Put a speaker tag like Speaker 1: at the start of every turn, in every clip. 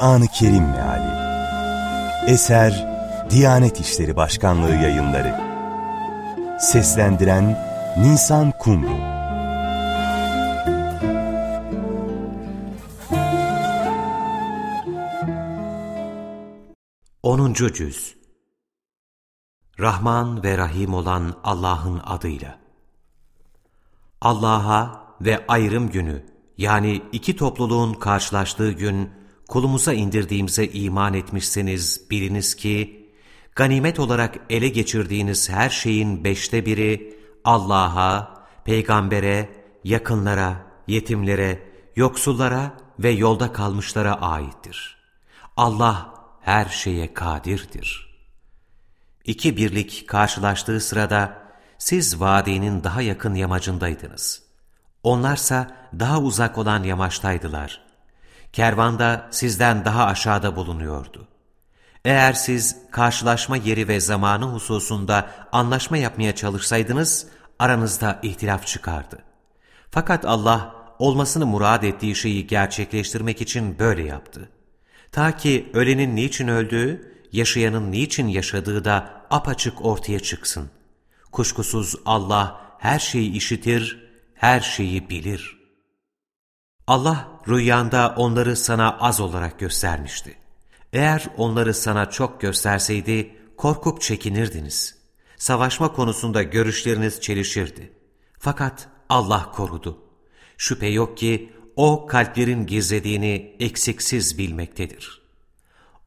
Speaker 1: Kur'an-ı Kerim Meali. Eser Diyanet İşleri Başkanlığı Yayınları. Seslendiren Nisan Kumru.
Speaker 2: 10. Cüz. Rahman ve Rahim olan Allah'ın adıyla. Allah'a ve ayrım günü yani iki topluluğun karşılaştığı gün kulumuza indirdiğimize iman etmişseniz biliniz ki, ganimet olarak ele geçirdiğiniz her şeyin beşte biri Allah'a, peygambere, yakınlara, yetimlere, yoksullara ve yolda kalmışlara aittir. Allah her şeye kadirdir. İki birlik karşılaştığı sırada siz vadinin daha yakın yamacındaydınız. Onlarsa daha uzak olan yamaçtaydılar. Kervan da sizden daha aşağıda bulunuyordu. Eğer siz karşılaşma yeri ve zamanı hususunda anlaşma yapmaya çalışsaydınız, aranızda ihtilaf çıkardı. Fakat Allah olmasını murad ettiği şeyi gerçekleştirmek için böyle yaptı. Ta ki ölenin niçin öldüğü, yaşayanın niçin yaşadığı da apaçık ortaya çıksın. Kuşkusuz Allah her şeyi işitir, her şeyi bilir.'' Allah rüyanda onları sana az olarak göstermişti. Eğer onları sana çok gösterseydi korkup çekinirdiniz. Savaşma konusunda görüşleriniz çelişirdi. Fakat Allah korudu. Şüphe yok ki O kalplerin gizlediğini eksiksiz bilmektedir.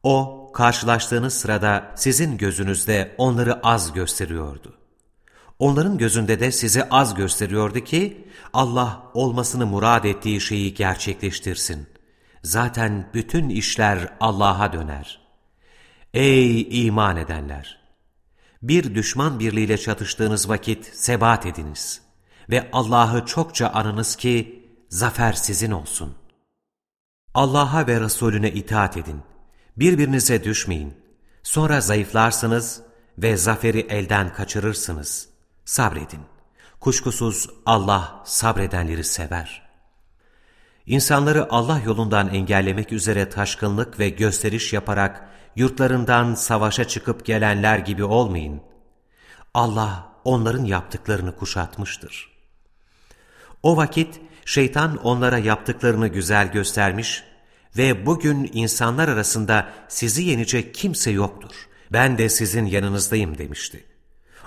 Speaker 2: O karşılaştığınız sırada sizin gözünüzde onları az gösteriyordu. Onların gözünde de sizi az gösteriyordu ki Allah olmasını murad ettiği şeyi gerçekleştirsin. Zaten bütün işler Allah'a döner. Ey iman edenler! Bir düşman birliğiyle çatıştığınız vakit sebat ediniz ve Allah'ı çokça anınız ki zafer sizin olsun. Allah'a ve Resulüne itaat edin. Birbirinize düşmeyin. Sonra zayıflarsınız ve zaferi elden kaçırırsınız.'' Sabredin. Kuşkusuz Allah sabredenleri sever. İnsanları Allah yolundan engellemek üzere taşkınlık ve gösteriş yaparak yurtlarından savaşa çıkıp gelenler gibi olmayın. Allah onların yaptıklarını kuşatmıştır. O vakit şeytan onlara yaptıklarını güzel göstermiş ve bugün insanlar arasında sizi yenecek kimse yoktur. Ben de sizin yanınızdayım demişti.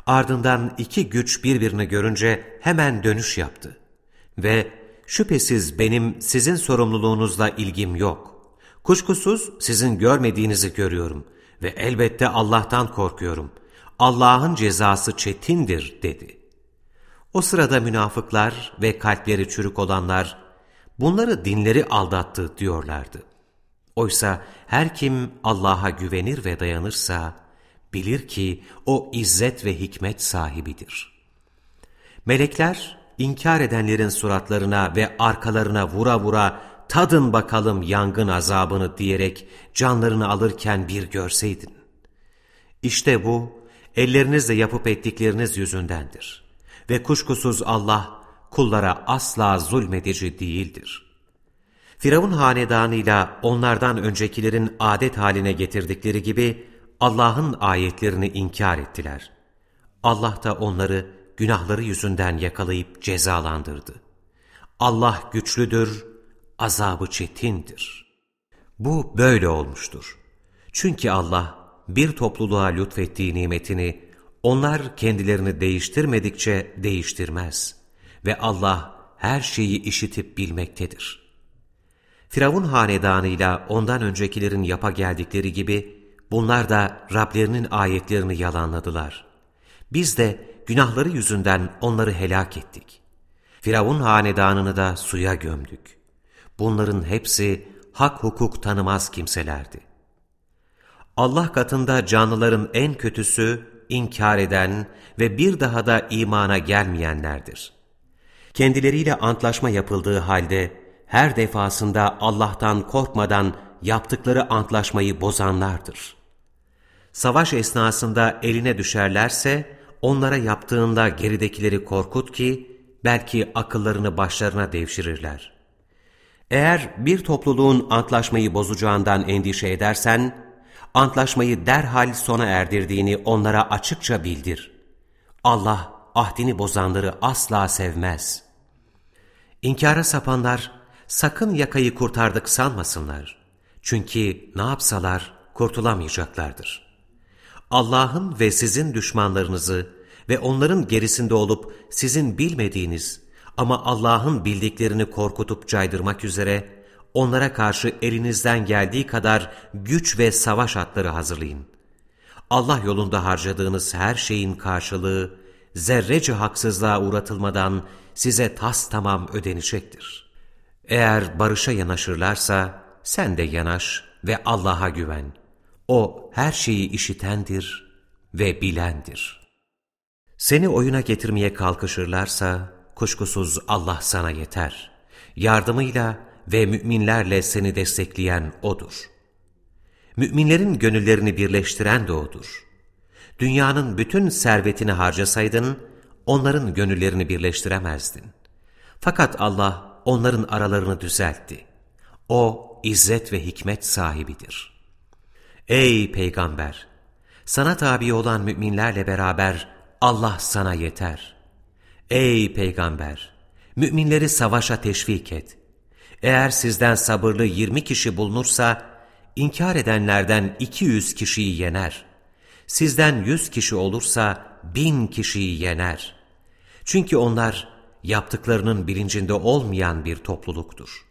Speaker 2: Ardından iki güç birbirini görünce hemen dönüş yaptı. Ve şüphesiz benim sizin sorumluluğunuzla ilgim yok. Kuşkusuz sizin görmediğinizi görüyorum ve elbette Allah'tan korkuyorum. Allah'ın cezası çetindir dedi. O sırada münafıklar ve kalpleri çürük olanlar bunları dinleri aldattı diyorlardı. Oysa her kim Allah'a güvenir ve dayanırsa, bilir ki o izzet ve hikmet sahibidir. Melekler, inkar edenlerin suratlarına ve arkalarına vura vura tadın bakalım yangın azabını diyerek canlarını alırken bir görseydin. İşte bu, ellerinizle yapıp ettikleriniz yüzündendir. Ve kuşkusuz Allah, kullara asla zulmedici değildir. Firavun hanedanıyla onlardan öncekilerin adet haline getirdikleri gibi, Allah'ın ayetlerini inkar ettiler. Allah da onları günahları yüzünden yakalayıp cezalandırdı. Allah güçlüdür, azabı çetindir. Bu böyle olmuştur. Çünkü Allah bir topluluğa lütfettiği nimetini onlar kendilerini değiştirmedikçe değiştirmez ve Allah her şeyi işitip bilmektedir. Firavun hanedanıyla ondan öncekilerin yapa geldikleri gibi Bunlar da Rablerinin ayetlerini yalanladılar. Biz de günahları yüzünden onları helak ettik. Firavun hanedanını da suya gömdük. Bunların hepsi hak hukuk tanımaz kimselerdi. Allah katında canlıların en kötüsü inkar eden ve bir daha da imana gelmeyenlerdir. Kendileriyle antlaşma yapıldığı halde her defasında Allah'tan korkmadan yaptıkları antlaşmayı bozanlardır savaş esnasında eline düşerlerse onlara yaptığında geridekileri korkut ki belki akıllarını başlarına devşirirler. Eğer bir topluluğun antlaşmayı bozacağından endişe edersen, antlaşmayı derhal sona erdirdiğini onlara açıkça bildir. Allah ahdini bozanları asla sevmez. İnkara sapanlar sakın yakayı kurtardık sanmasınlar. Çünkü ne yapsalar kurtulamayacaklardır. Allah'ın ve sizin düşmanlarınızı ve onların gerisinde olup sizin bilmediğiniz ama Allah'ın bildiklerini korkutup caydırmak üzere onlara karşı elinizden geldiği kadar güç ve savaş atları hazırlayın. Allah yolunda harcadığınız her şeyin karşılığı zerrece haksızlığa uğratılmadan size tas tamam ödenecektir. Eğer barışa yanaşırlarsa sen de yanaş ve Allah'a güven. O her şeyi işitendir ve bilendir. Seni oyuna getirmeye kalkışırlarsa kuşkusuz Allah sana yeter. Yardımıyla ve müminlerle seni destekleyen O'dur. Müminlerin gönüllerini birleştiren de O'dur. Dünyanın bütün servetini harcasaydın, onların gönüllerini birleştiremezdin. Fakat Allah onların aralarını düzeltti. O, izzet ve hikmet sahibidir. Ey Peygamber! Sana tabi olan müminlerle beraber Allah sana yeter. Ey Peygamber! Müminleri savaşa teşvik et. Eğer sizden sabırlı yirmi kişi bulunursa, inkar edenlerden iki yüz kişiyi yener. Sizden yüz kişi olursa bin kişiyi yener. Çünkü onlar yaptıklarının bilincinde olmayan bir topluluktur.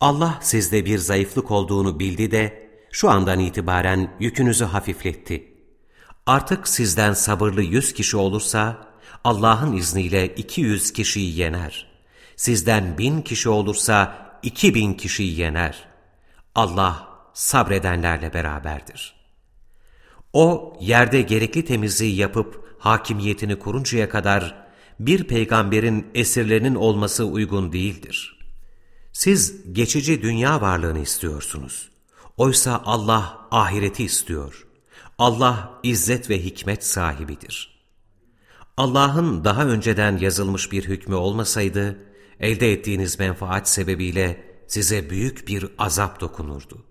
Speaker 2: Allah sizde bir zayıflık olduğunu bildi de, şu andan itibaren yükünüzü hafifletti. Artık sizden sabırlı yüz kişi olursa, Allah'ın izniyle iki yüz kişiyi yener. Sizden bin kişi olursa iki bin kişiyi yener. Allah sabredenlerle beraberdir. O yerde gerekli temizliği yapıp hakimiyetini kuruncaya kadar bir peygamberin esirlerinin olması uygun değildir. Siz geçici dünya varlığını istiyorsunuz. Oysa Allah ahireti istiyor. Allah izzet ve hikmet sahibidir. Allah'ın daha önceden yazılmış bir hükmü olmasaydı, elde ettiğiniz menfaat sebebiyle size büyük bir azap dokunurdu.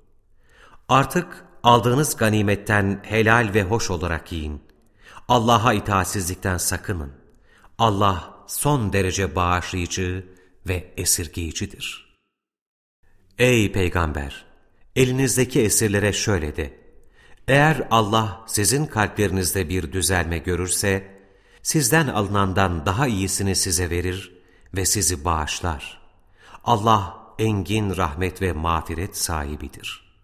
Speaker 2: Artık aldığınız ganimetten helal ve hoş olarak yiyin. Allah'a itaatsizlikten sakının. Allah son derece bağışlayıcı ve esirgeyicidir. Ey Peygamber! Elinizdeki esirlere şöyle de. Eğer Allah sizin kalplerinizde bir düzelme görürse, sizden alınandan daha iyisini size verir ve sizi bağışlar. Allah engin rahmet ve mağfiret sahibidir.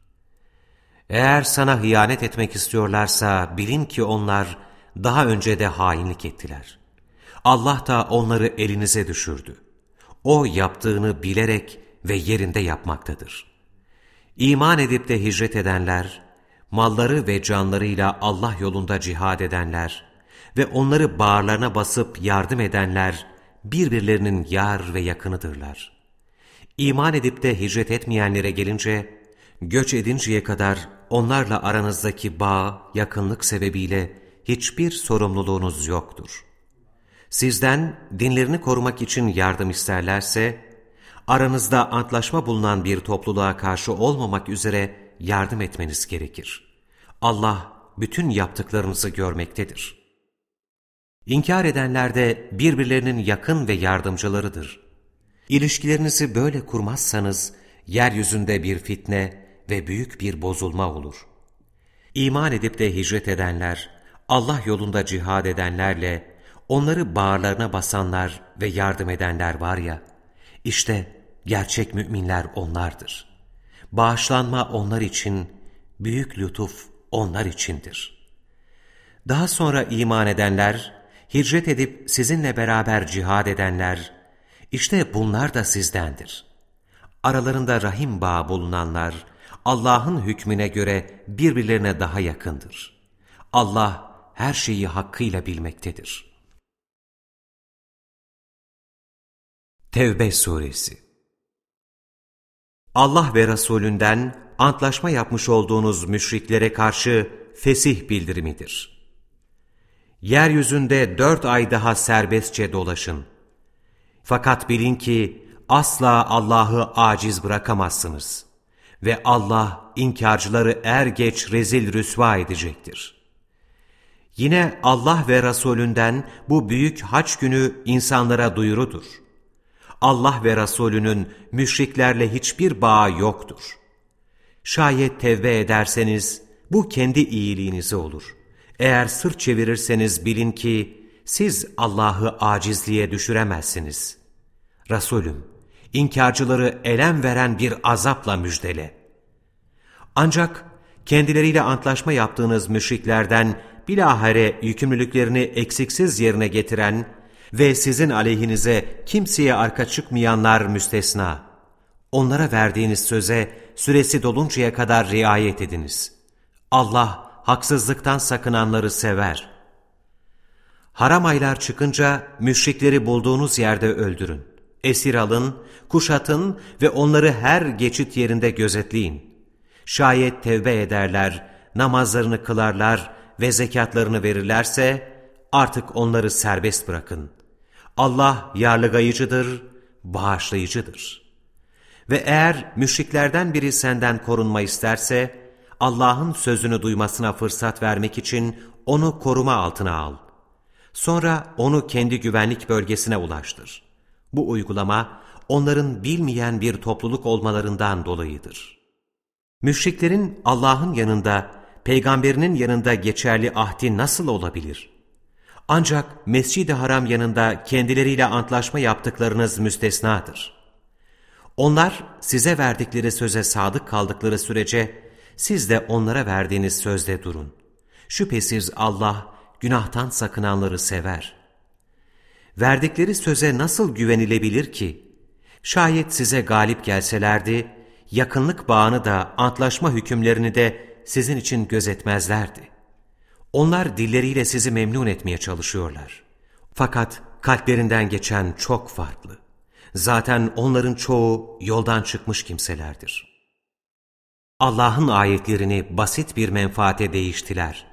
Speaker 2: Eğer sana hıyanet etmek istiyorlarsa bilin ki onlar daha önce de hainlik ettiler. Allah da onları elinize düşürdü. O yaptığını bilerek ve yerinde yapmaktadır. İman edip de hicret edenler, malları ve canlarıyla Allah yolunda cihad edenler ve onları bağırlarına basıp yardım edenler birbirlerinin yar ve yakınıdırlar. İman edip de hicret etmeyenlere gelince, göç edinceye kadar onlarla aranızdaki bağ, yakınlık sebebiyle hiçbir sorumluluğunuz yoktur. Sizden dinlerini korumak için yardım isterlerse, aranızda antlaşma bulunan bir topluluğa karşı olmamak üzere yardım etmeniz gerekir. Allah bütün yaptıklarınızı görmektedir. İnkar edenler de birbirlerinin yakın ve yardımcılarıdır. İlişkilerinizi böyle kurmazsanız, yeryüzünde bir fitne ve büyük bir bozulma olur. İman edip de hicret edenler, Allah yolunda cihad edenlerle, onları bağırlarına basanlar ve yardım edenler var ya, işte gerçek müminler onlardır. Bağışlanma onlar için, büyük lütuf onlar içindir. Daha sonra iman edenler, hicret edip sizinle beraber cihad edenler, işte bunlar da sizdendir. Aralarında rahim bağı bulunanlar, Allah'ın hükmüne göre birbirlerine daha yakındır. Allah her şeyi hakkıyla bilmektedir. Tevbe Suresi Allah ve Resulünden antlaşma yapmış olduğunuz müşriklere karşı fesih bildirimidir. Yeryüzünde dört ay daha serbestçe dolaşın. Fakat bilin ki asla Allah'ı aciz bırakamazsınız. Ve Allah inkarcıları er geç rezil rüsva edecektir. Yine Allah ve Resulünden bu büyük haç günü insanlara duyurudur. Allah ve Resulünün müşriklerle hiçbir bağı yoktur. Şayet tevbe ederseniz bu kendi iyiliğinize olur. Eğer sırt çevirirseniz bilin ki siz Allah'ı acizliğe düşüremezsiniz. Resulüm, inkarcıları elem veren bir azapla müjdele. Ancak kendileriyle antlaşma yaptığınız müşriklerden bilahare yükümlülüklerini eksiksiz yerine getiren ve sizin aleyhinize kimseye arka çıkmayanlar müstesna. Onlara verdiğiniz söze süresi doluncaya kadar riayet ediniz. Allah haksızlıktan sakınanları sever. Haram aylar çıkınca müşrikleri bulduğunuz yerde öldürün. Esir alın, kuşatın ve onları her geçit yerinde gözetleyin. Şayet tevbe ederler, namazlarını kılarlar ve zekatlarını verirlerse artık onları serbest bırakın. Allah yarlıgayıcıdır, bağışlayıcıdır. Ve eğer müşriklerden biri senden korunma isterse, Allah'ın sözünü duymasına fırsat vermek için onu koruma altına al. Sonra onu kendi güvenlik bölgesine ulaştır. Bu uygulama onların bilmeyen bir topluluk olmalarından dolayıdır. Müşriklerin Allah'ın yanında, peygamberinin yanında geçerli ahdi nasıl olabilir? Ancak Mescid-i Haram yanında kendileriyle antlaşma yaptıklarınız müstesnadır. Onlar size verdikleri söze sadık kaldıkları sürece siz de onlara verdiğiniz sözde durun. Şüphesiz Allah günahtan sakınanları sever. Verdikleri söze nasıl güvenilebilir ki? Şayet size galip gelselerdi, yakınlık bağını da antlaşma hükümlerini de sizin için gözetmezlerdi. Onlar dilleriyle sizi memnun etmeye çalışıyorlar. Fakat kalplerinden geçen çok farklı. Zaten onların çoğu yoldan çıkmış kimselerdir. Allah'ın ayetlerini basit bir menfaate değiştiler.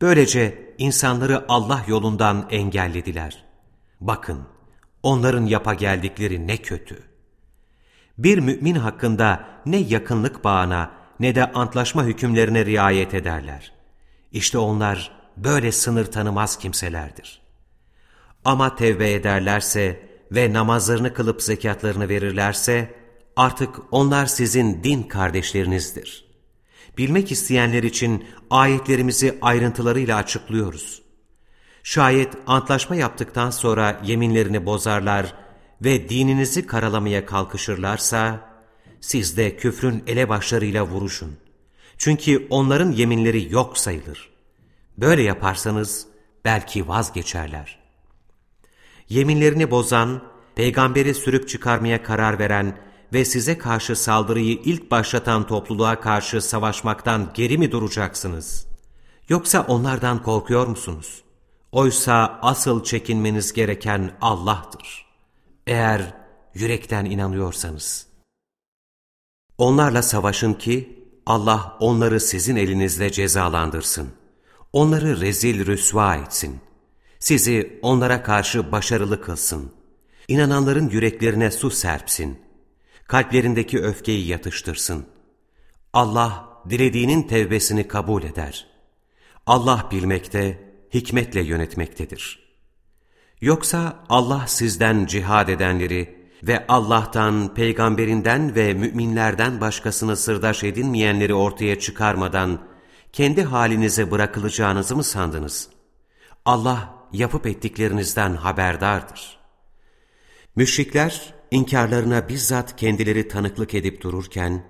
Speaker 2: Böylece insanları Allah yolundan engellediler. Bakın, onların yapa geldikleri ne kötü. Bir mümin hakkında ne yakınlık bağına ne de antlaşma hükümlerine riayet ederler. İşte onlar böyle sınır tanımaz kimselerdir. Ama tevbe ederlerse ve namazlarını kılıp zekatlarını verirlerse, artık onlar sizin din kardeşlerinizdir. Bilmek isteyenler için ayetlerimizi ayrıntılarıyla açıklıyoruz. Şayet antlaşma yaptıktan sonra yeminlerini bozarlar ve dininizi karalamaya kalkışırlarsa, siz de küfrün elebaşlarıyla vuruşun. Çünkü onların yeminleri yok sayılır. Böyle yaparsanız belki vazgeçerler. Yeminlerini bozan, peygamberi sürüp çıkarmaya karar veren ve size karşı saldırıyı ilk başlatan topluluğa karşı savaşmaktan geri mi duracaksınız? Yoksa onlardan korkuyor musunuz? Oysa asıl çekinmeniz gereken Allah'tır. Eğer yürekten inanıyorsanız. Onlarla savaşın ki Allah onları sizin elinizle cezalandırsın. Onları rezil rüsva etsin. Sizi onlara karşı başarılı kılsın. İnananların yüreklerine su serpsin. Kalplerindeki öfkeyi yatıştırsın. Allah dilediğinin tevbesini kabul eder. Allah bilmekte, hikmetle yönetmektedir. Yoksa Allah sizden cihad edenleri ve Allah'tan, peygamberinden ve müminlerden başkasını sırdaş edinmeyenleri ortaya çıkarmadan kendi halinize bırakılacağınızı mı sandınız? Allah yapıp ettiklerinizden haberdardır. Müşrikler inkarlarına bizzat kendileri tanıklık edip dururken,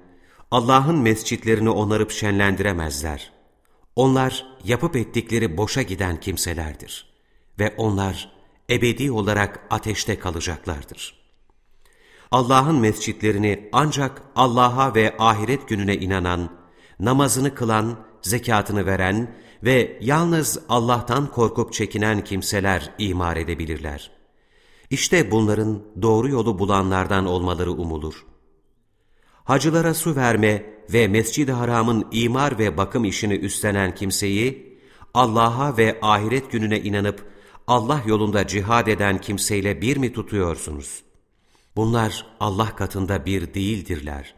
Speaker 2: Allah'ın mescitlerini onarıp şenlendiremezler. Onlar yapıp ettikleri boşa giden kimselerdir. Ve onlar ebedi olarak ateşte kalacaklardır. Allah'ın mescitlerini ancak Allah'a ve ahiret gününe inanan, namazını kılan, zekatını veren ve yalnız Allah'tan korkup çekinen kimseler imar edebilirler. İşte bunların doğru yolu bulanlardan olmaları umulur. Hacılara su verme ve Mescid-i Haram'ın imar ve bakım işini üstlenen kimseyi, Allah'a ve ahiret gününe inanıp Allah yolunda cihad eden kimseyle bir mi tutuyorsunuz? Bunlar Allah katında bir değildirler.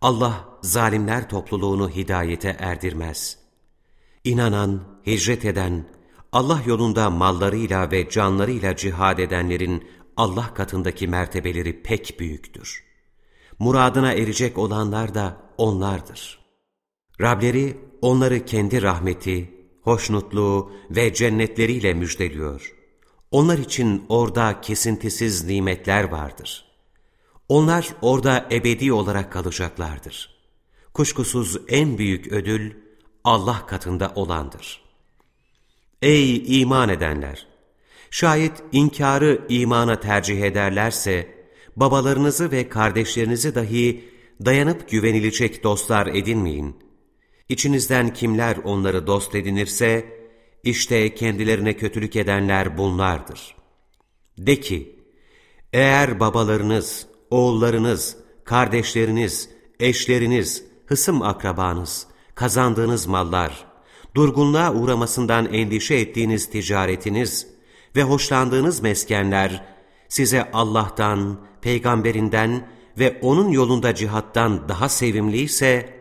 Speaker 2: Allah zalimler topluluğunu hidayete erdirmez. İnanan, hicret eden, Allah yolunda mallarıyla ve canlarıyla cihad edenlerin Allah katındaki mertebeleri pek büyüktür. Muradına erecek olanlar da onlardır. Rableri onları kendi rahmeti, hoşnutluğu ve cennetleriyle müjdeliyor. Onlar için orada kesintisiz nimetler vardır. Onlar orada ebedi olarak kalacaklardır. Kuşkusuz en büyük ödül Allah katında olandır. Ey iman edenler! Şayet inkarı imana tercih ederlerse, babalarınızı ve kardeşlerinizi dahi dayanıp güvenilecek dostlar edinmeyin. İçinizden kimler onları dost edinirse, işte kendilerine kötülük edenler bunlardır. De ki, eğer babalarınız, oğullarınız, kardeşleriniz, eşleriniz, hısım akrabanız, kazandığınız mallar, durgunluğa uğramasından endişe ettiğiniz ticaretiniz ve hoşlandığınız meskenler size Allah'tan, peygamberinden ve onun yolunda cihattan daha sevimliyse,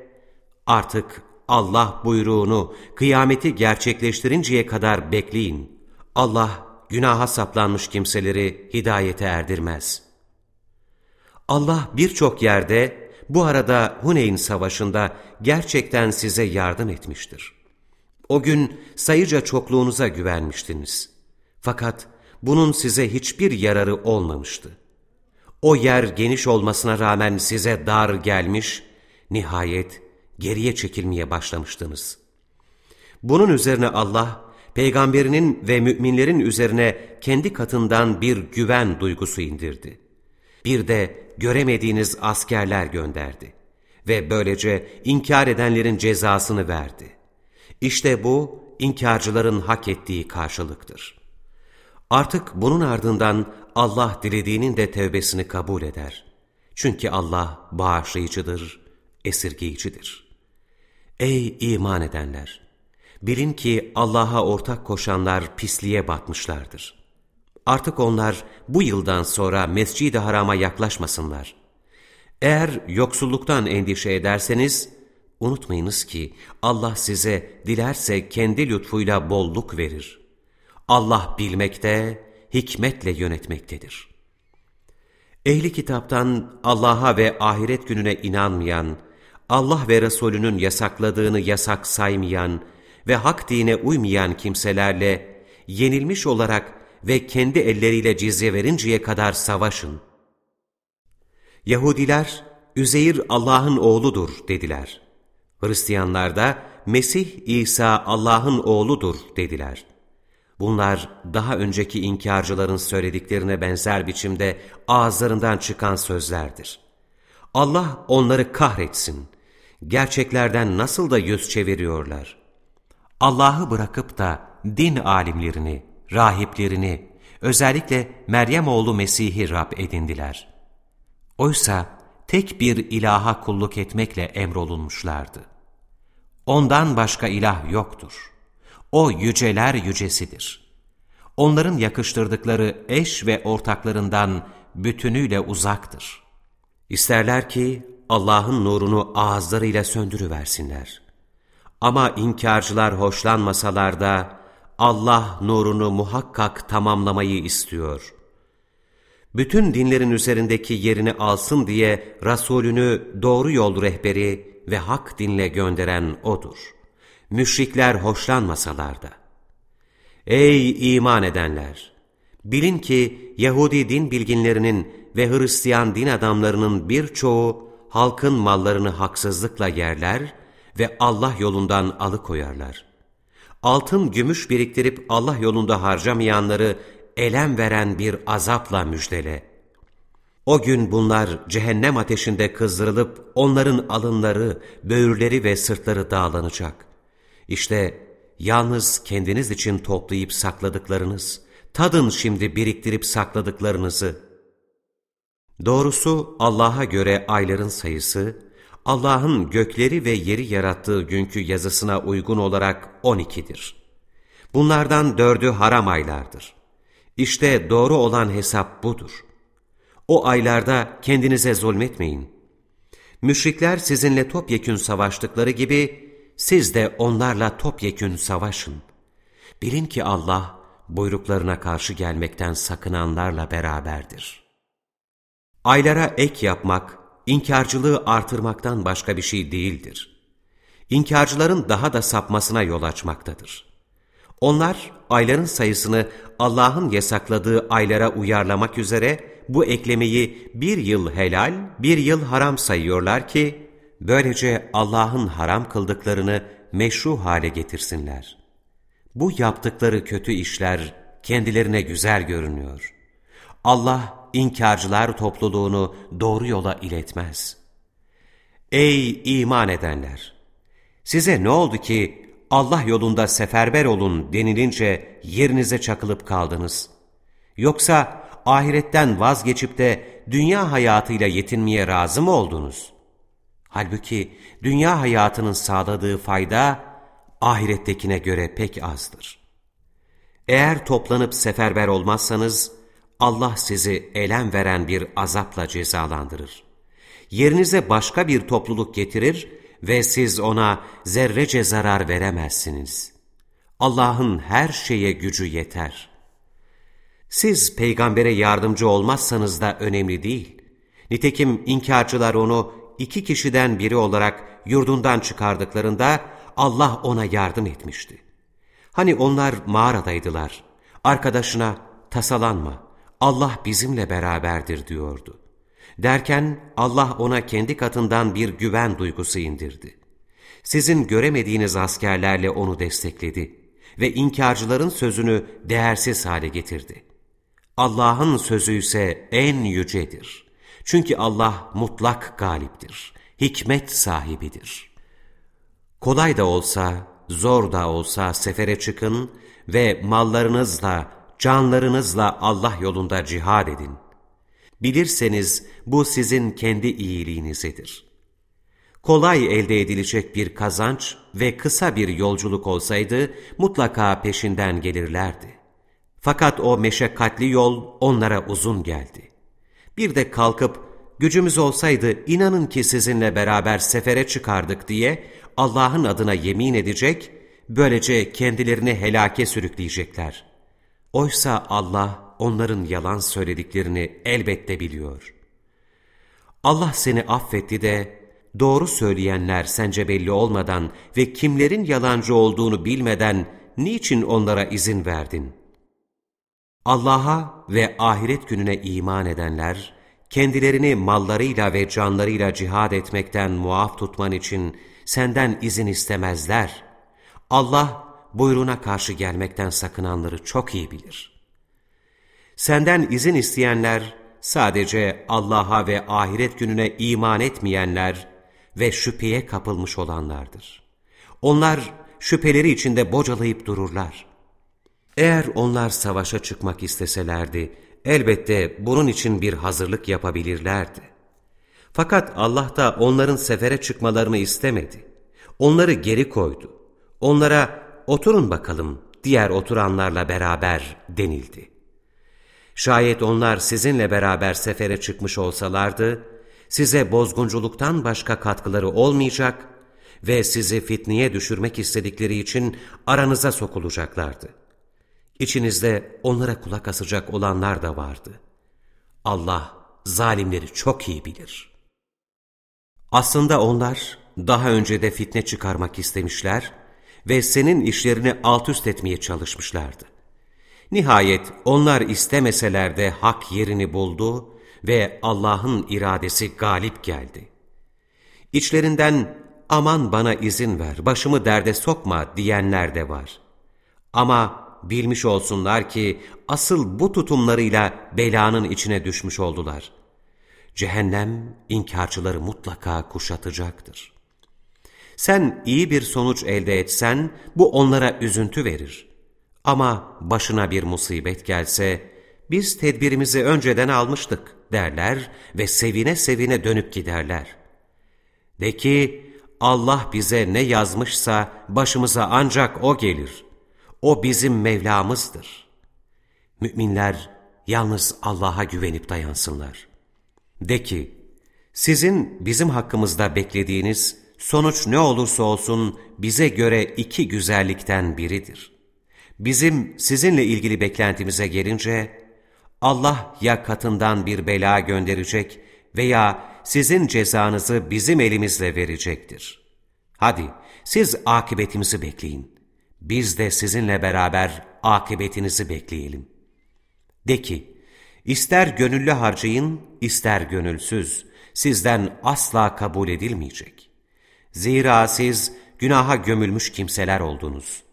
Speaker 2: artık Allah buyruğunu kıyameti gerçekleştirinceye kadar bekleyin. Allah günaha saplanmış kimseleri hidayete erdirmez. Allah birçok yerde bu arada Huneyn Savaşı'nda gerçekten size yardım etmiştir. O gün sayıca çokluğunuza güvenmiştiniz. Fakat bunun size hiçbir yararı olmamıştı. O yer geniş olmasına rağmen size dar gelmiş, nihayet geriye çekilmeye başlamıştınız. Bunun üzerine Allah, peygamberinin ve müminlerin üzerine kendi katından bir güven duygusu indirdi. Bir de göremediğiniz askerler gönderdi ve böylece inkar edenlerin cezasını verdi. İşte bu, inkarcıların hak ettiği karşılıktır. Artık bunun ardından Allah dilediğinin de tevbesini kabul eder. Çünkü Allah bağışlayıcıdır, esirgeyicidir. Ey iman edenler! Bilin ki Allah'a ortak koşanlar pisliğe batmışlardır. Artık onlar bu yıldan sonra Mescid-i Haram'a yaklaşmasınlar. Eğer yoksulluktan endişe ederseniz, unutmayınız ki Allah size dilerse kendi lütfuyla bolluk verir. Allah bilmekte, hikmetle yönetmektedir. Ehli kitaptan Allah'a ve ahiret gününe inanmayan, Allah ve Resulünün yasakladığını yasak saymayan ve hak dine uymayan kimselerle yenilmiş olarak ve kendi elleriyle cizye verinceye kadar savaşın. Yahudiler, Üzeyir Allah'ın oğludur dediler. Hristiyanlar da Mesih İsa Allah'ın oğludur dediler. Bunlar daha önceki inkarcıların söylediklerine benzer biçimde ağızlarından çıkan sözlerdir. Allah onları kahretsin. Gerçeklerden nasıl da yüz çeviriyorlar. Allah'ı bırakıp da din alimlerini, rahiplerini, özellikle Meryem oğlu Mesih'i Rab edindiler. Oysa tek bir ilaha kulluk etmekle emrolunmuşlardı. Ondan başka ilah yoktur. O yüceler yücesidir. Onların yakıştırdıkları eş ve ortaklarından bütünüyle uzaktır. İsterler ki Allah'ın nurunu ağızlarıyla söndürüversinler. Ama inkarcılar hoşlanmasalar da Allah nurunu muhakkak tamamlamayı istiyor. Bütün dinlerin üzerindeki yerini alsın diye Resulünü doğru yol rehberi ve hak dinle gönderen O'dur. Müşrikler hoşlanmasalar da. Ey iman edenler! Bilin ki Yahudi din bilginlerinin ve Hristiyan din adamlarının birçoğu halkın mallarını haksızlıkla yerler ve Allah yolundan alıkoyarlar. Altın gümüş biriktirip Allah yolunda harcamayanları elem veren bir azapla müjdele. O gün bunlar cehennem ateşinde kızdırılıp onların alınları, böğürleri ve sırtları dağlanacak. İşte yalnız kendiniz için toplayıp sakladıklarınız, tadın şimdi biriktirip sakladıklarınızı. Doğrusu Allah'a göre ayların sayısı, Allah'ın gökleri ve yeri yarattığı günkü yazısına uygun olarak on ikidir. Bunlardan dördü haram aylardır. İşte doğru olan hesap budur. O aylarda kendinize zulmetmeyin. Müşrikler sizinle topyekün savaştıkları gibi siz de onlarla topyekün savaşın. Bilin ki Allah buyruklarına karşı gelmekten sakınanlarla beraberdir. Aylara ek yapmak, inkarcılığı artırmaktan başka bir şey değildir. İnkarcıların daha da sapmasına yol açmaktadır. Onlar ayların sayısını Allah'ın yasakladığı aylara uyarlamak üzere bu eklemeyi bir yıl helal, bir yıl haram sayıyorlar ki, böylece Allah'ın haram kıldıklarını meşru hale getirsinler. Bu yaptıkları kötü işler kendilerine güzel görünüyor. Allah inkarcılar topluluğunu doğru yola iletmez. Ey iman edenler! Size ne oldu ki Allah yolunda seferber olun denilince yerinize çakılıp kaldınız? Yoksa ahiretten vazgeçip de dünya hayatıyla yetinmeye razı mı oldunuz? Halbuki dünya hayatının sağladığı fayda ahirettekine göre pek azdır. Eğer toplanıp seferber olmazsanız Allah sizi elem veren bir azapla cezalandırır. Yerinize başka bir topluluk getirir ve siz ona zerrece zarar veremezsiniz. Allah'ın her şeye gücü yeter.'' Siz peygambere yardımcı olmazsanız da önemli değil. Nitekim inkarcılar onu iki kişiden biri olarak yurdundan çıkardıklarında Allah ona yardım etmişti. Hani onlar mağaradaydılar. Arkadaşına tasalanma, Allah bizimle beraberdir diyordu. Derken Allah ona kendi katından bir güven duygusu indirdi. Sizin göremediğiniz askerlerle onu destekledi ve inkarcıların sözünü değersiz hale getirdi. Allah'ın sözü ise en yücedir. Çünkü Allah mutlak galiptir, hikmet sahibidir. Kolay da olsa, zor da olsa sefere çıkın ve mallarınızla, canlarınızla Allah yolunda cihad edin. Bilirseniz bu sizin kendi iyiliğinizedir. Kolay elde edilecek bir kazanç ve kısa bir yolculuk olsaydı mutlaka peşinden gelirlerdi. Fakat o meşakkatli yol onlara uzun geldi. Bir de kalkıp gücümüz olsaydı inanın ki sizinle beraber sefere çıkardık diye Allah'ın adına yemin edecek, böylece kendilerini helake sürükleyecekler. Oysa Allah onların yalan söylediklerini elbette biliyor. Allah seni affetti de doğru söyleyenler sence belli olmadan ve kimlerin yalancı olduğunu bilmeden niçin onlara izin verdin?'' Allah'a ve ahiret gününe iman edenler, kendilerini mallarıyla ve canlarıyla cihad etmekten muaf tutman için senden izin istemezler. Allah buyruğuna karşı gelmekten sakınanları çok iyi bilir. Senden izin isteyenler sadece Allah'a ve ahiret gününe iman etmeyenler ve şüpheye kapılmış olanlardır. Onlar şüpheleri içinde bocalayıp dururlar. Eğer onlar savaşa çıkmak isteselerdi, elbette bunun için bir hazırlık yapabilirlerdi. Fakat Allah da onların sefere çıkmalarını istemedi. Onları geri koydu. Onlara oturun bakalım diğer oturanlarla beraber denildi. Şayet onlar sizinle beraber sefere çıkmış olsalardı, size bozgunculuktan başka katkıları olmayacak ve sizi fitneye düşürmek istedikleri için aranıza sokulacaklardı.'' İçinizde onlara kulak asacak olanlar da vardı. Allah zalimleri çok iyi bilir. Aslında onlar daha önce de fitne çıkarmak istemişler ve senin işlerini alt üst etmeye çalışmışlardı. Nihayet onlar istemeseler de hak yerini buldu ve Allah'ın iradesi galip geldi. İçlerinden aman bana izin ver, başımı derde sokma diyenler de var. Ama bilmiş olsunlar ki asıl bu tutumlarıyla belanın içine düşmüş oldular. Cehennem inkarcıları mutlaka kuşatacaktır. Sen iyi bir sonuç elde etsen bu onlara üzüntü verir. Ama başına bir musibet gelse biz tedbirimizi önceden almıştık derler ve sevine sevine dönüp giderler. De ki Allah bize ne yazmışsa başımıza ancak O gelir. O bizim Mevlamızdır. Müminler yalnız Allah'a güvenip dayansınlar. De ki, sizin bizim hakkımızda beklediğiniz sonuç ne olursa olsun bize göre iki güzellikten biridir. Bizim sizinle ilgili beklentimize gelince, Allah ya katından bir bela gönderecek veya sizin cezanızı bizim elimizle verecektir. Hadi siz akıbetimizi bekleyin. Biz de sizinle beraber akıbetinizi bekleyelim. De ki, ister gönüllü harcayın, ister gönülsüz, sizden asla kabul edilmeyecek. Zira siz günaha gömülmüş kimseler oldunuz.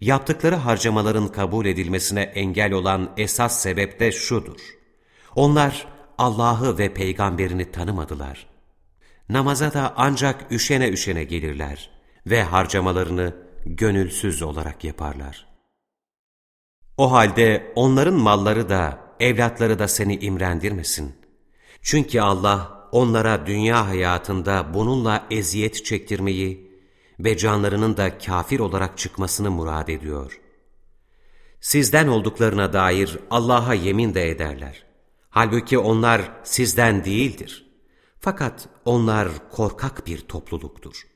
Speaker 2: Yaptıkları harcamaların kabul edilmesine engel olan esas sebep de şudur. Onlar Allah'ı ve peygamberini tanımadılar. Namaza da ancak üşene üşene gelirler ve harcamalarını gönülsüz olarak yaparlar. O halde onların malları da, evlatları da seni imrendirmesin. Çünkü Allah onlara dünya hayatında bununla eziyet çektirmeyi ve canlarının da kafir olarak çıkmasını murad ediyor. Sizden olduklarına dair Allah'a yemin de ederler. Halbuki onlar sizden değildir. Fakat onlar korkak bir topluluktur.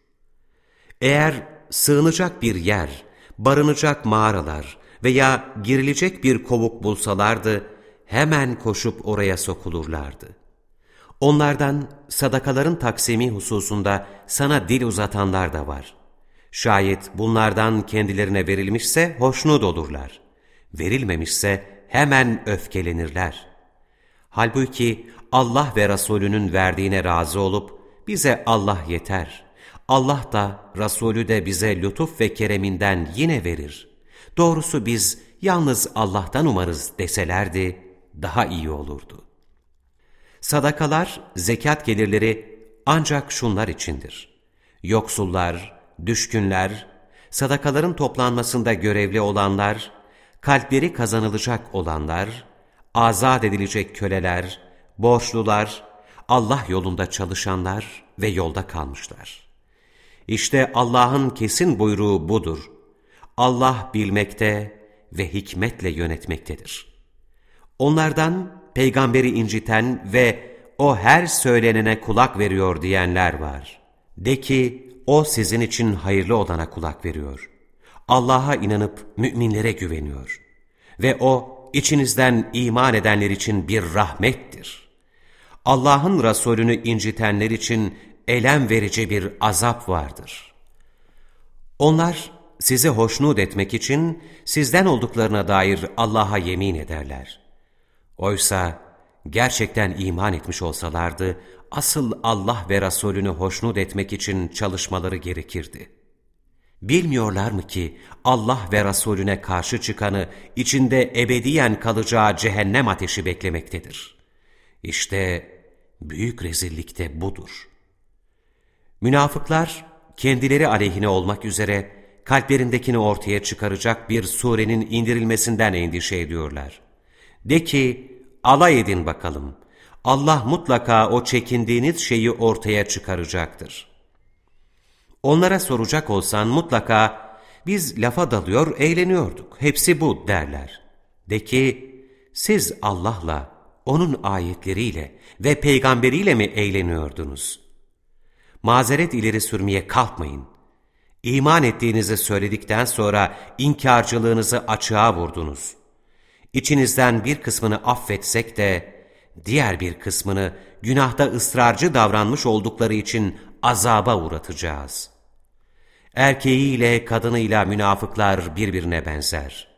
Speaker 2: Eğer sığınacak bir yer, barınacak mağaralar veya girilecek bir kovuk bulsalardı, hemen koşup oraya sokulurlardı. Onlardan sadakaların taksimi hususunda sana dil uzatanlar da var. Şayet bunlardan kendilerine verilmişse hoşnut olurlar. Verilmemişse hemen öfkelenirler. Halbuki Allah ve Resulünün verdiğine razı olup bize Allah yeter. Allah da Resulü de bize lütuf ve kereminden yine verir. Doğrusu biz yalnız Allah'tan umarız deselerdi daha iyi olurdu. Sadakalar, zekat gelirleri ancak şunlar içindir. Yoksullar, düşkünler, sadakaların toplanmasında görevli olanlar, kalpleri kazanılacak olanlar, azat edilecek köleler, borçlular, Allah yolunda çalışanlar ve yolda kalmışlar. İşte Allah'ın kesin buyruğu budur. Allah bilmekte ve hikmetle yönetmektedir. Onlardan peygamberi inciten ve o her söylenene kulak veriyor diyenler var. De ki, o sizin için hayırlı olana kulak veriyor. Allah'a inanıp müminlere güveniyor. Ve o içinizden iman edenler için bir rahmettir. Allah'ın Resulünü incitenler için elem verici bir azap vardır. Onlar sizi hoşnut etmek için sizden olduklarına dair Allah'a yemin ederler. Oysa gerçekten iman etmiş olsalardı, asıl Allah ve Resulünü hoşnut etmek için çalışmaları gerekirdi. Bilmiyorlar mı ki Allah ve Resulüne karşı çıkanı içinde ebediyen kalacağı cehennem ateşi beklemektedir. İşte büyük rezillik de budur. Münafıklar kendileri aleyhine olmak üzere kalplerindekini ortaya çıkaracak bir surenin indirilmesinden endişe ediyorlar. De ki, alay edin bakalım. Allah mutlaka o çekindiğiniz şeyi ortaya çıkaracaktır. Onlara soracak olsan mutlaka, biz lafa dalıyor, eğleniyorduk, hepsi bu derler. De ki, siz Allah'la, O'nun ayetleriyle ve peygamberiyle mi eğleniyordunuz? Mazeret ileri sürmeye kalkmayın. İman ettiğinizi söyledikten sonra inkarcılığınızı açığa vurdunuz. İçinizden bir kısmını affetsek de, diğer bir kısmını günahta ısrarcı davranmış oldukları için azaba uğratacağız. Erkeğiyle kadınıyla münafıklar birbirine benzer.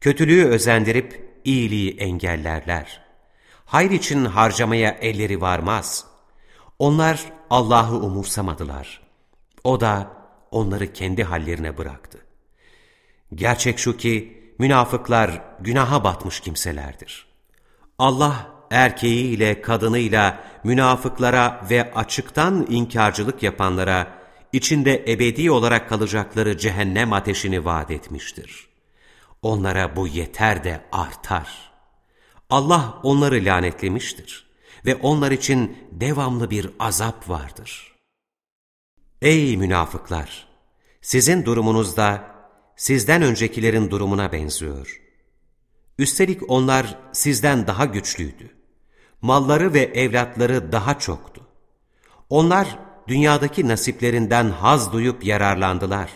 Speaker 2: Kötülüğü özendirip iyiliği engellerler. Hayır için harcamaya elleri varmaz. Onlar Allah'ı umursamadılar. O da onları kendi hallerine bıraktı. Gerçek şu ki münafıklar günaha batmış kimselerdir. Allah erkeğiyle kadınıyla münafıklara ve açıktan inkarcılık yapanlara içinde ebedi olarak kalacakları cehennem ateşini vaat etmiştir. Onlara bu yeter de artar. Allah onları lanetlemiştir ve onlar için devamlı bir azap vardır. Ey münafıklar! Sizin durumunuzda sizden öncekilerin durumuna benziyor. Üstelik onlar sizden daha güçlüydü. malları ve evlatları daha çoktu. Onlar dünyadaki nasiplerinden haz duyup yararlandılar.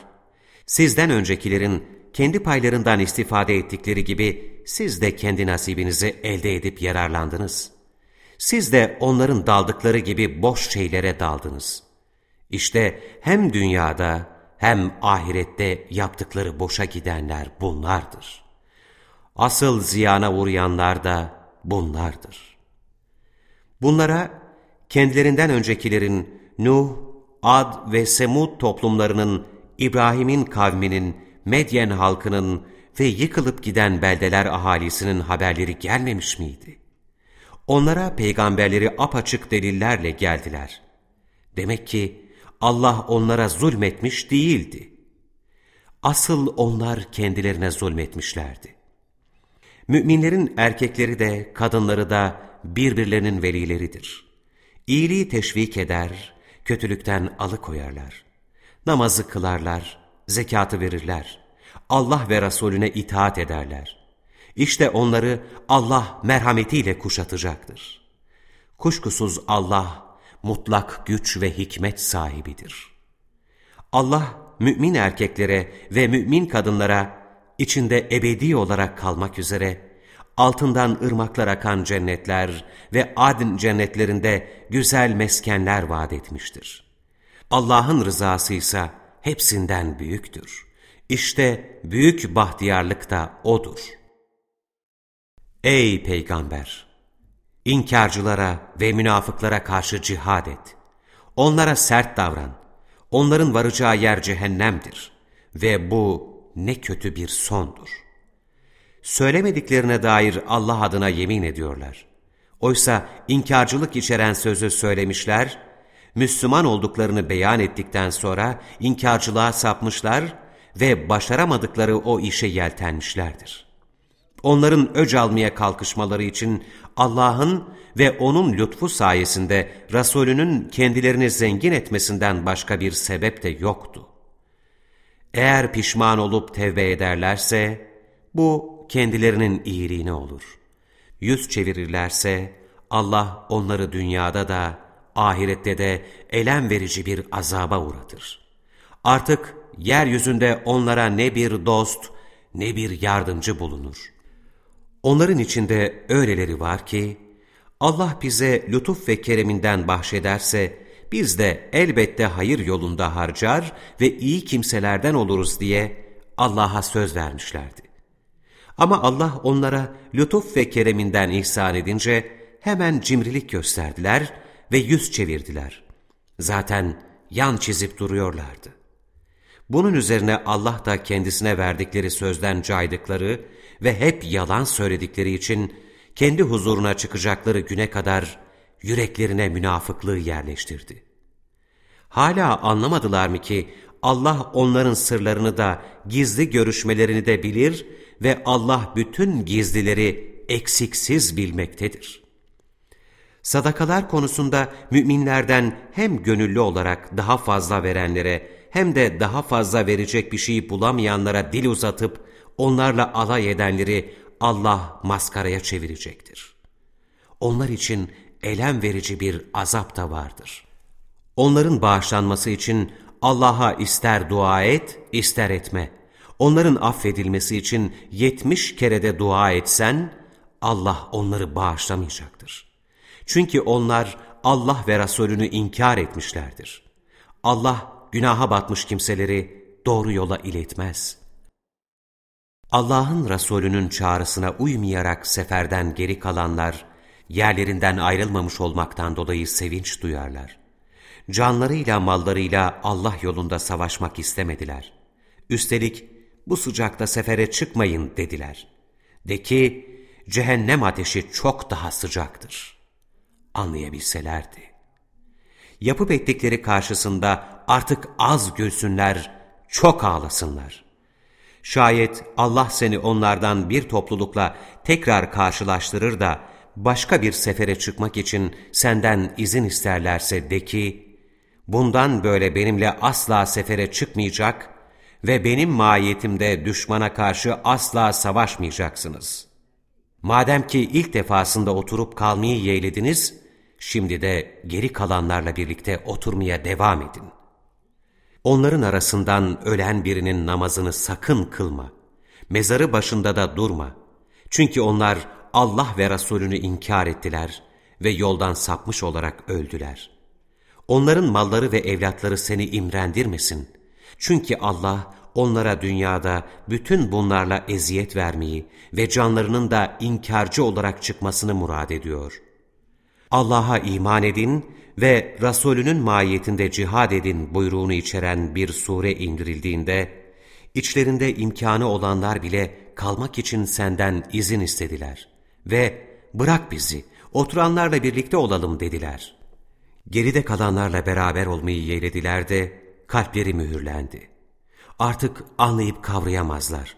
Speaker 2: Sizden öncekilerin kendi paylarından istifade ettikleri gibi siz de kendi nasibinizi elde edip yararlandınız. Siz de onların daldıkları gibi boş şeylere daldınız. İşte hem dünyada hem ahirette yaptıkları boşa gidenler bunlardır. Asıl ziyana uğrayanlar da bunlardır. Bunlara kendilerinden öncekilerin Nuh, Ad ve Semud toplumlarının, İbrahim'in kavminin, Medyen halkının ve yıkılıp giden beldeler ahalisinin haberleri gelmemiş miydi? Onlara peygamberleri apaçık delillerle geldiler. Demek ki Allah onlara zulmetmiş değildi. Asıl onlar kendilerine zulmetmişlerdi. Müminlerin erkekleri de kadınları da birbirlerinin velileridir. İyiliği teşvik eder, kötülükten alıkoyarlar. Namazı kılarlar, zekatı verirler. Allah ve Resulüne itaat ederler. İşte onları Allah merhametiyle kuşatacaktır. Kuşkusuz Allah mutlak güç ve hikmet sahibidir. Allah mümin erkeklere ve mümin kadınlara içinde ebedi olarak kalmak üzere altından ırmaklar akan cennetler ve adn cennetlerinde güzel meskenler vaat etmiştir. Allah'ın rızası ise hepsinden büyüktür. İşte büyük bahtiyarlık da O'dur. Ey Peygamber! İnkarcılara ve münafıklara karşı cihad et. Onlara sert davran. Onların varacağı yer cehennemdir. Ve bu ne kötü bir sondur. Söylemediklerine dair Allah adına yemin ediyorlar. Oysa inkarcılık içeren sözü söylemişler, Müslüman olduklarını beyan ettikten sonra inkarcılığa sapmışlar ve başaramadıkları o işe yeltenmişlerdir. Onların öc almaya kalkışmaları için Allah'ın ve O'nun lütfu sayesinde Resulünün kendilerini zengin etmesinden başka bir sebep de yoktu. Eğer pişman olup tevbe ederlerse, bu kendilerinin iyiliğine olur. Yüz çevirirlerse, Allah onları dünyada da, ahirette de elem verici bir azaba uğratır. Artık yeryüzünde onlara ne bir dost, ne bir yardımcı bulunur. Onların içinde öyleleri var ki, Allah bize lütuf ve kereminden bahşederse, biz de elbette hayır yolunda harcar ve iyi kimselerden oluruz diye Allah'a söz vermişlerdi. Ama Allah onlara lütuf ve kereminden ihsan edince hemen cimrilik gösterdiler ve yüz çevirdiler. Zaten yan çizip duruyorlardı. Bunun üzerine Allah da kendisine verdikleri sözden caydıkları ve hep yalan söyledikleri için kendi huzuruna çıkacakları güne kadar yüreklerine münafıklığı yerleştirdi. Hala anlamadılar mı ki Allah onların sırlarını da gizli görüşmelerini de bilir ve Allah bütün gizlileri eksiksiz bilmektedir. Sadakalar konusunda müminlerden hem gönüllü olarak daha fazla verenlere hem de daha fazla verecek bir şey bulamayanlara dil uzatıp onlarla alay edenleri Allah maskaraya çevirecektir. Onlar için elem verici bir azap da vardır. Onların bağışlanması için Allah'a ister dua et, ister etme. Onların affedilmesi için yetmiş kere de dua etsen, Allah onları bağışlamayacaktır. Çünkü onlar Allah ve Resulünü inkar etmişlerdir. Allah günaha batmış kimseleri doğru yola iletmez. Allah'ın Resulünün çağrısına uymayarak seferden geri kalanlar, yerlerinden ayrılmamış olmaktan dolayı sevinç duyarlar. Canlarıyla mallarıyla Allah yolunda savaşmak istemediler. Üstelik bu sıcakta sefere çıkmayın dediler. De ki, cehennem ateşi çok daha sıcaktır. Anlayabilselerdi. Yapıp ettikleri karşısında artık az gülsünler, çok ağlasınlar. Şayet Allah seni onlardan bir toplulukla tekrar karşılaştırır da başka bir sefere çıkmak için senden izin isterlerse de ki, bundan böyle benimle asla sefere çıkmayacak ve benim mahiyetimde düşmana karşı asla savaşmayacaksınız. Madem ki ilk defasında oturup kalmayı yeğlediniz, şimdi de geri kalanlarla birlikte oturmaya devam edin. Onların arasından ölen birinin namazını sakın kılma. Mezarı başında da durma. Çünkü onlar Allah ve Resulünü inkar ettiler ve yoldan sapmış olarak öldüler. Onların malları ve evlatları seni imrendirmesin. Çünkü Allah onlara dünyada bütün bunlarla eziyet vermeyi ve canlarının da inkarcı olarak çıkmasını murad ediyor. Allah'a iman edin ve Resulünün mahiyetinde cihad edin buyruğunu içeren bir sure indirildiğinde, içlerinde imkanı olanlar bile kalmak için senden izin istediler ve bırak bizi, oturanlarla birlikte olalım dediler. Geride kalanlarla beraber olmayı yeğlediler de kalpleri mühürlendi. Artık anlayıp kavrayamazlar.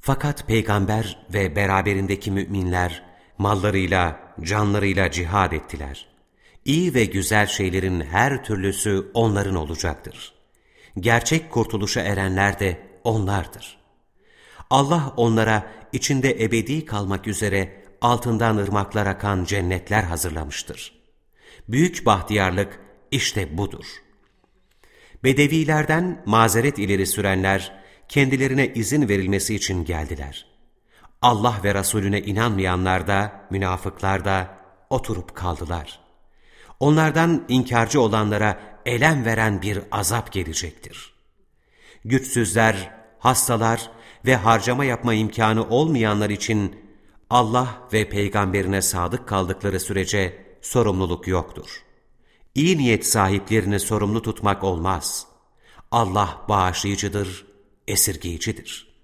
Speaker 2: Fakat peygamber ve beraberindeki müminler mallarıyla, canlarıyla cihad ettiler. İyi ve güzel şeylerin her türlüsü onların olacaktır. Gerçek kurtuluşa erenler de onlardır. Allah onlara içinde ebedi kalmak üzere altından ırmaklar akan cennetler hazırlamıştır. Büyük bahtiyarlık işte budur. Bedevilerden mazeret ileri sürenler kendilerine izin verilmesi için geldiler. Allah ve Resulüne inanmayanlar da, münafıklar da oturup kaldılar. Onlardan inkarcı olanlara elem veren bir azap gelecektir. Güçsüzler, hastalar ve harcama yapma imkanı olmayanlar için Allah ve peygamberine sadık kaldıkları sürece sorumluluk yoktur. İyi niyet sahiplerini sorumlu tutmak olmaz. Allah bağışlayıcıdır, esirgeyicidir.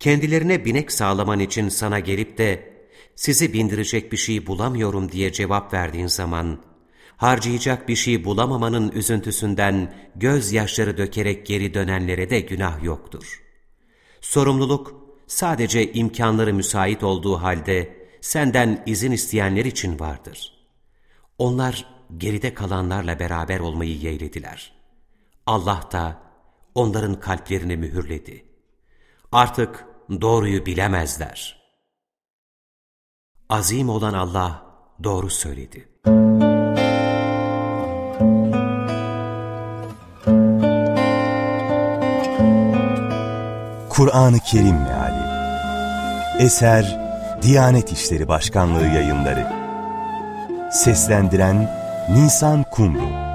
Speaker 2: Kendilerine binek sağlaman için sana gelip de sizi bindirecek bir şey bulamıyorum diye cevap verdiğin zaman, harcayacak bir şey bulamamanın üzüntüsünden gözyaşları dökerek geri dönenlere de günah yoktur. Sorumluluk sadece imkanları müsait olduğu halde senden izin isteyenler için vardır. Onlar geride kalanlarla beraber olmayı yeğlediler. Allah da onların kalplerini mühürledi. Artık doğruyu bilemezler. Azim olan Allah doğru söyledi.
Speaker 1: Kur'an-ı Kerim Meali. Eser Diyanet İşleri Başkanlığı Yayınları. Seslendiren Nisan Kumru